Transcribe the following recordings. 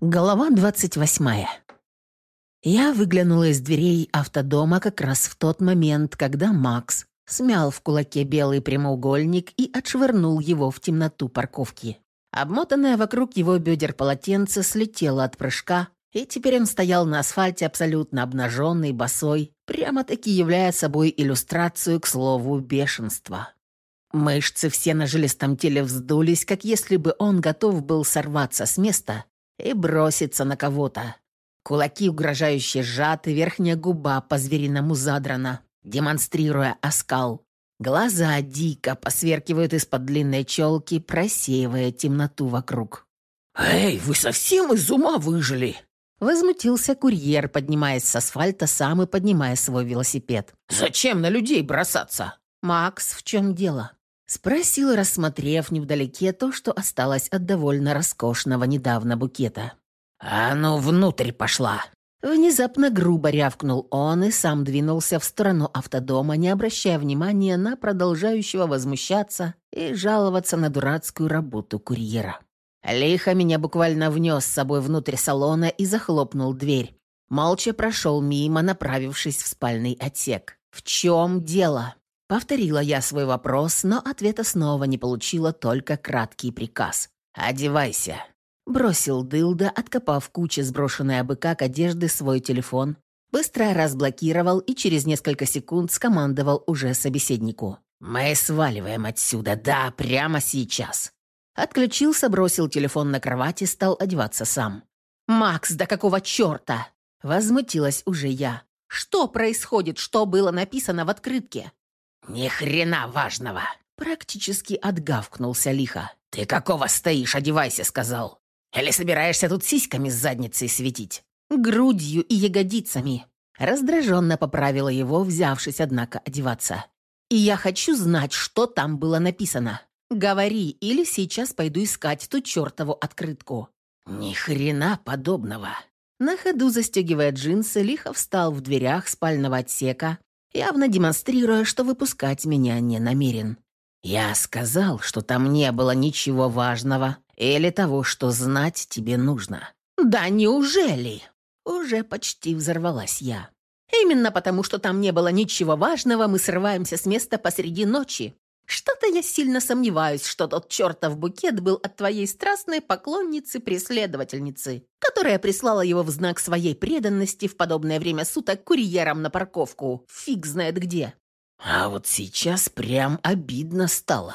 Глава 28. Я выглянула из дверей автодома как раз в тот момент, когда Макс смял в кулаке белый прямоугольник и отшвырнул его в темноту парковки. Обмотанное вокруг его бедер полотенце слетело от прыжка, и теперь он стоял на асфальте абсолютно обнаженный, босой, прямо-таки являя собой иллюстрацию к слову бешенства. Мышцы все на жилистом теле вздулись, как если бы он готов был сорваться с места и броситься на кого-то. Кулаки угрожающе сжаты, верхняя губа по-звериному задрана, демонстрируя оскал. Глаза дико посверкивают из-под длинной челки, просеивая темноту вокруг. «Эй, вы совсем из ума выжили?» Возмутился курьер, поднимаясь с асфальта сам и поднимая свой велосипед. «Зачем на людей бросаться?» «Макс, в чем дело?» Спросил, рассмотрев невдалеке то, что осталось от довольно роскошного недавно букета. «А ну, внутрь пошла!» Внезапно грубо рявкнул он и сам двинулся в сторону автодома, не обращая внимания на продолжающего возмущаться и жаловаться на дурацкую работу курьера. Лихо меня буквально внес с собой внутрь салона и захлопнул дверь. Молча прошел мимо, направившись в спальный отсек. «В чем дело?» Повторила я свой вопрос, но ответа снова не получила, только краткий приказ. «Одевайся». Бросил дылда, откопав кучу сброшенной абы как одежды свой телефон, быстро разблокировал и через несколько секунд скомандовал уже собеседнику. «Мы сваливаем отсюда, да, прямо сейчас». Отключился, бросил телефон на кровать и стал одеваться сам. «Макс, да какого черта?» Возмутилась уже я. «Что происходит? Что было написано в открытке?» «Ни хрена важного!» Практически отгавкнулся лихо. «Ты какого стоишь, одевайся», — сказал. «Или собираешься тут сиськами с задницей светить?» «Грудью и ягодицами». Раздраженно поправила его, взявшись, однако, одеваться. «И я хочу знать, что там было написано. Говори, или сейчас пойду искать ту чертову открытку». «Ни хрена подобного». На ходу застегивая джинсы, лихо встал в дверях спального отсека, явно демонстрируя, что выпускать меня не намерен. «Я сказал, что там не было ничего важного или того, что знать тебе нужно». «Да неужели?» Уже почти взорвалась я. «Именно потому, что там не было ничего важного, мы срываемся с места посреди ночи. Что-то я сильно сомневаюсь, что тот чертов букет был от твоей страстной поклонницы-преследовательницы, которая прислала его в знак своей преданности в подобное время суток курьером на парковку. Фиг знает где. А вот сейчас прям обидно стало.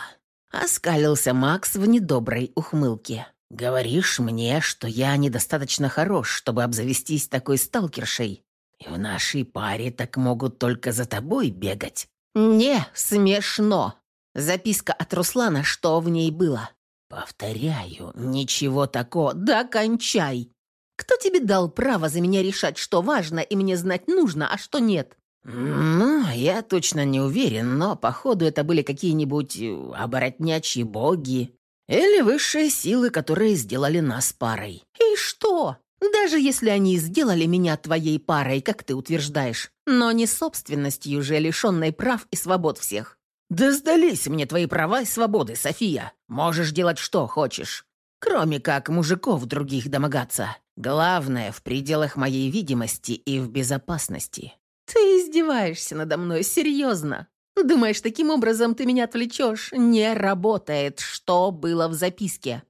Оскалился Макс в недоброй ухмылке. «Говоришь мне, что я недостаточно хорош, чтобы обзавестись такой сталкершей, и в нашей паре так могут только за тобой бегать?» «Не, смешно!» Записка от Руслана, что в ней было. «Повторяю, ничего такого. Да кончай! Кто тебе дал право за меня решать, что важно и мне знать нужно, а что нет?» «Ну, я точно не уверен, но, походу, это были какие-нибудь э, оборотнячьи боги или высшие силы, которые сделали нас парой». «И что? Даже если они сделали меня твоей парой, как ты утверждаешь, но не собственностью же, лишенной прав и свобод всех. «Да сдались мне твои права и свободы, София. Можешь делать что хочешь. Кроме как мужиков других домогаться. Главное, в пределах моей видимости и в безопасности». «Ты издеваешься надо мной, серьезно? Думаешь, таким образом ты меня отвлечешь? Не работает, что было в записке».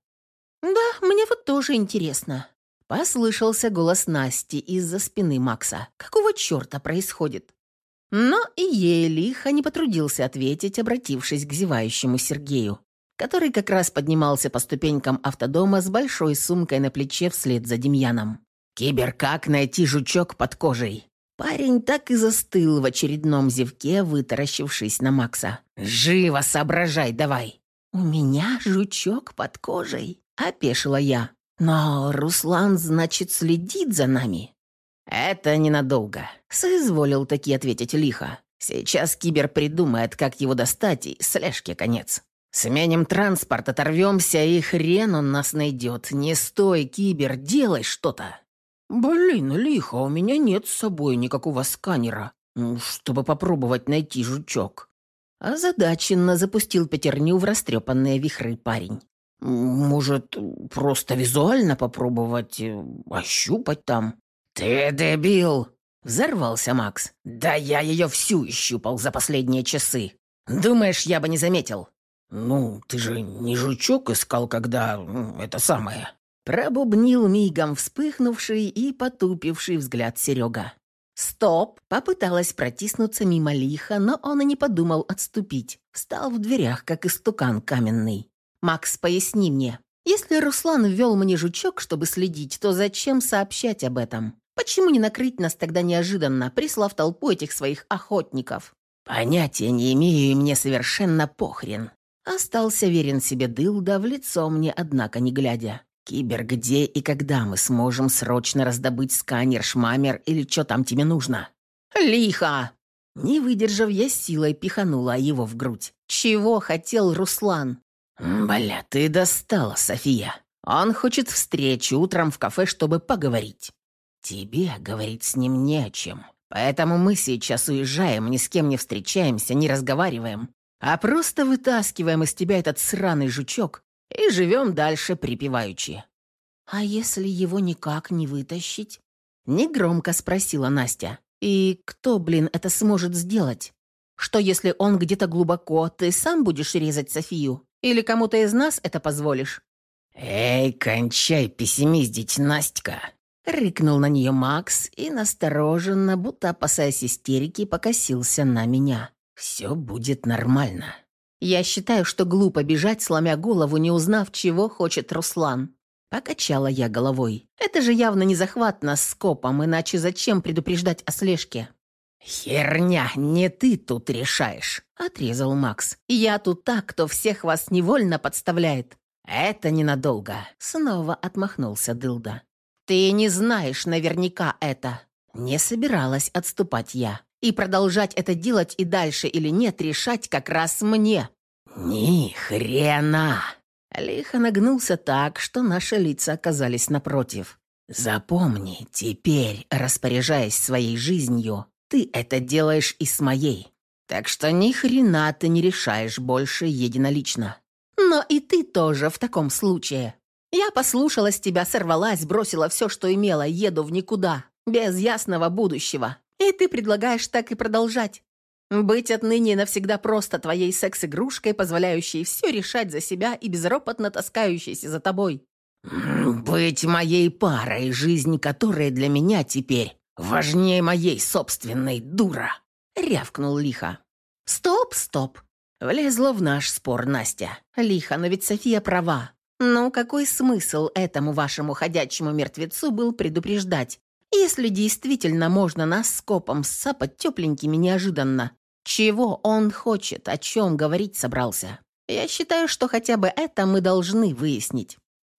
«Да, мне вот тоже интересно». Послышался голос Насти из-за спины Макса. «Какого черта происходит?» Но и ей лихо не потрудился ответить, обратившись к зевающему Сергею, который как раз поднимался по ступенькам автодома с большой сумкой на плече вслед за Демьяном. «Кибер, как найти жучок под кожей?» Парень так и застыл в очередном зевке, вытаращившись на Макса. «Живо соображай давай!» «У меня жучок под кожей», — опешила я. «Но Руслан, значит, следит за нами?» «Это ненадолго», — соизволил таки ответить лихо. «Сейчас Кибер придумает, как его достать, и слежке конец. Сменим транспорт, оторвемся, и хрен он нас найдет. Не стой, Кибер, делай что-то». «Блин, лихо, у меня нет с собой никакого сканера, чтобы попробовать найти жучок». Озадаченно запустил пятерню в растрепанные вихры парень. Может, просто визуально попробовать, э, ощупать там?» «Ты дебил!» — взорвался Макс. «Да я ее всю щупал за последние часы. Думаешь, я бы не заметил?» «Ну, ты же не жучок искал, когда... это самое...» Пробубнил мигом вспыхнувший и потупивший взгляд Серега. «Стоп!» — попыталась протиснуться мимо лиха, но он и не подумал отступить. Встал в дверях, как истукан каменный. «Макс, поясни мне, если Руслан ввел мне жучок, чтобы следить, то зачем сообщать об этом? Почему не накрыть нас тогда неожиданно, прислав толпу этих своих охотников?» «Понятия не имею, и мне совершенно похрен». Остался верен себе дылда, в лицо мне, однако, не глядя. «Кибер, где и когда мы сможем срочно раздобыть сканер, шмамер или что там тебе нужно?» «Лихо!» Не выдержав, я силой пиханула его в грудь. «Чего хотел Руслан?» «Бля, ты достала, София. Он хочет встречи утром в кафе, чтобы поговорить. Тебе говорить с ним не о чем. Поэтому мы сейчас уезжаем, ни с кем не встречаемся, не разговариваем, а просто вытаскиваем из тебя этот сраный жучок и живем дальше припеваючи». «А если его никак не вытащить?» Негромко спросила Настя. «И кто, блин, это сможет сделать? Что, если он где-то глубоко, ты сам будешь резать Софию? Или кому-то из нас это позволишь?» «Эй, кончай пессимиздить, Настя!» Рыкнул на нее Макс и настороженно, будто опасаясь истерики, покосился на меня. «Все будет нормально». Я считаю, что глупо бежать, сломя голову, не узнав, чего хочет Руслан. Покачала я головой. Это же явно не захват нас скопом, иначе зачем предупреждать о слежке? «Херня, не ты тут решаешь», — отрезал Макс. «Я тут так, кто всех вас невольно подставляет». «Это ненадолго», — снова отмахнулся Дылда. «Ты не знаешь наверняка это». Не собиралась отступать я. И продолжать это делать и дальше или нет, решать как раз мне. «Ни хрена!» Лихо нагнулся так, что наши лица оказались напротив. «Запомни, теперь, распоряжаясь своей жизнью, ты это делаешь и с моей. Так что ни хрена ты не решаешь больше единолично. Но и ты тоже в таком случае. Я послушалась тебя, сорвалась, бросила все, что имела, еду в никуда, без ясного будущего. И ты предлагаешь так и продолжать. Быть отныне навсегда просто твоей секс-игрушкой, позволяющей все решать за себя и безропотно таскающейся за тобой. «Быть моей парой, жизнь которой для меня теперь важнее моей собственной, дура!» — рявкнул лихо. «Стоп, стоп!» — влезла в наш спор Настя. «Лихо, но ведь София права. Ну, какой смысл этому вашему ходячему мертвецу был предупреждать, если действительно можно нас скопом сапать тепленькими неожиданно? Чего он хочет, о чем говорить собрался? Я считаю, что хотя бы это мы должны выяснить».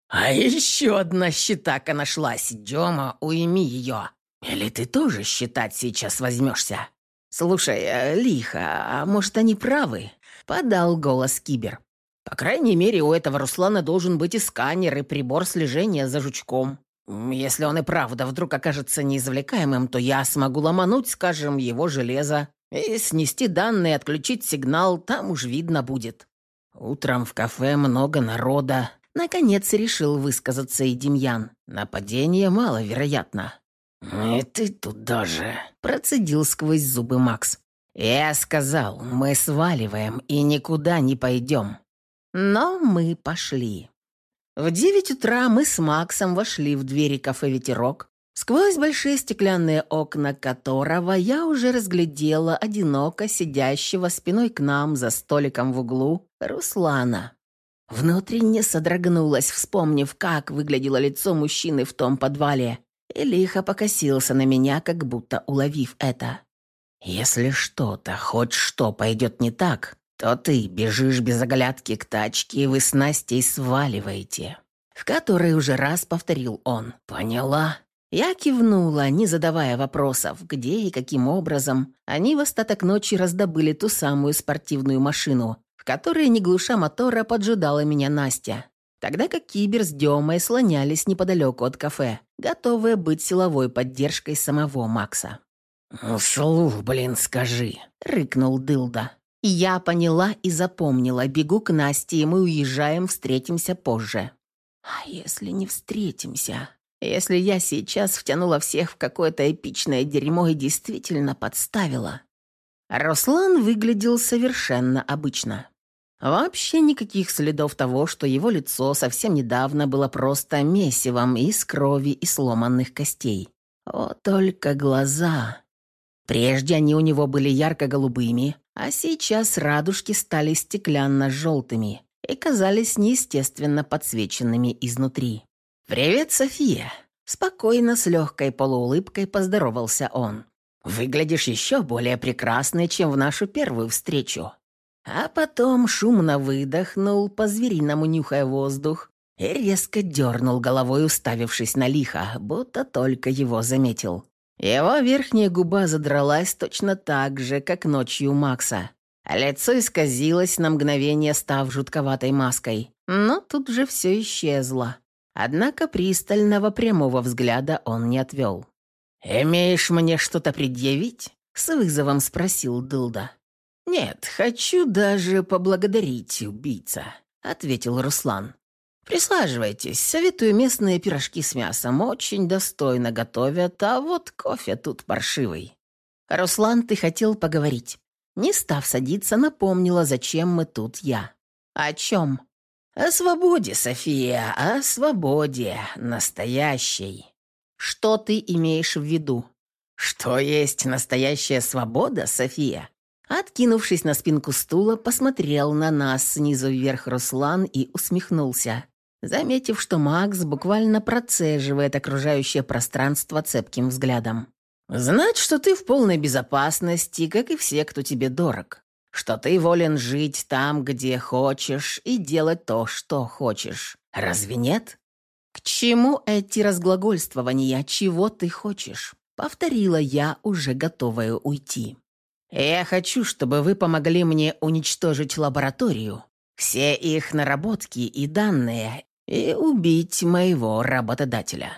«А еще одна щитака нашлась, Дема, уйми ее!» Или ты тоже считать сейчас возьмешься? Слушай, э, лихо, а может они правы? Подал голос Кибер. По крайней мере, у этого Руслана должен быть и сканер, и прибор слежения за жучком. Если он и правда вдруг окажется неизвлекаемым, то я смогу ломануть, скажем, его железо и снести данные, отключить сигнал, там уж видно будет. Утром в кафе много народа. Наконец решил высказаться и Демьян. Нападение маловероятно. «И ты туда же», — процедил сквозь зубы Макс. «Я сказал, мы сваливаем и никуда не пойдем». Но мы пошли. В девять утра мы с Максом вошли в двери кафе «Ветерок», сквозь большие стеклянные окна которого я уже разглядела одиноко сидящего спиной к нам за столиком в углу Руслана. Внутренне содрогнулась, вспомнив, как выглядело лицо мужчины в том подвале, и лихо покосился на меня, как будто уловив это. «Если что-то, хоть что пойдет не так, то ты бежишь без оглядки к тачке, и вы с Настей сваливаете». В который уже раз повторил он. «Поняла?» Я кивнула, не задавая вопросов, где и каким образом они в остаток ночи раздобыли ту самую спортивную машину, в которой, не глуша мотора, поджидала меня Настя тогда как Кибер с Демой слонялись неподалеку от кафе, готовые быть силовой поддержкой самого Макса. «Ну, слух, блин, скажи», — рыкнул Дылда. Я поняла и запомнила. Бегу к Насте, и мы уезжаем, встретимся позже. А если не встретимся? Если я сейчас втянула всех в какое-то эпичное дерьмо и действительно подставила? Руслан выглядел совершенно обычно. Вообще никаких следов того, что его лицо совсем недавно было просто месивом из крови и сломанных костей. Вот только глаза. Прежде они у него были ярко-голубыми, а сейчас радужки стали стеклянно-желтыми и казались неестественно подсвеченными изнутри. «Привет, София!» Спокойно, с легкой полуулыбкой поздоровался он. «Выглядишь еще более прекрасной, чем в нашу первую встречу». А потом шумно выдохнул, по-звериному нюхая воздух, и резко дернул головой, уставившись на лихо, будто только его заметил. Его верхняя губа задралась точно так же, как ночью у Макса. лицо исказилось на мгновение, став жутковатой маской. Но тут же все исчезло. Однако пристального прямого взгляда он не отвел. «Имеешь мне что-то предъявить?» — с вызовом спросил Дылда. «Нет, хочу даже поблагодарить убийца», — ответил Руслан. «Присаживайтесь, советую местные пирожки с мясом, очень достойно готовят, а вот кофе тут паршивый». «Руслан, ты хотел поговорить?» Не став садиться, напомнила, зачем мы тут я. «О чем?» «О свободе, София, о свободе, настоящей». «Что ты имеешь в виду?» «Что есть настоящая свобода, София?» Откинувшись на спинку стула, посмотрел на нас снизу вверх Руслан и усмехнулся, заметив, что Макс буквально процеживает окружающее пространство цепким взглядом. «Знать, что ты в полной безопасности, как и все, кто тебе дорог. Что ты волен жить там, где хочешь, и делать то, что хочешь. Разве нет?» «К чему эти разглагольствования? Чего ты хочешь?» Повторила я, уже готовая уйти. Я хочу, чтобы вы помогли мне уничтожить лабораторию, все их наработки и данные, и убить моего работодателя».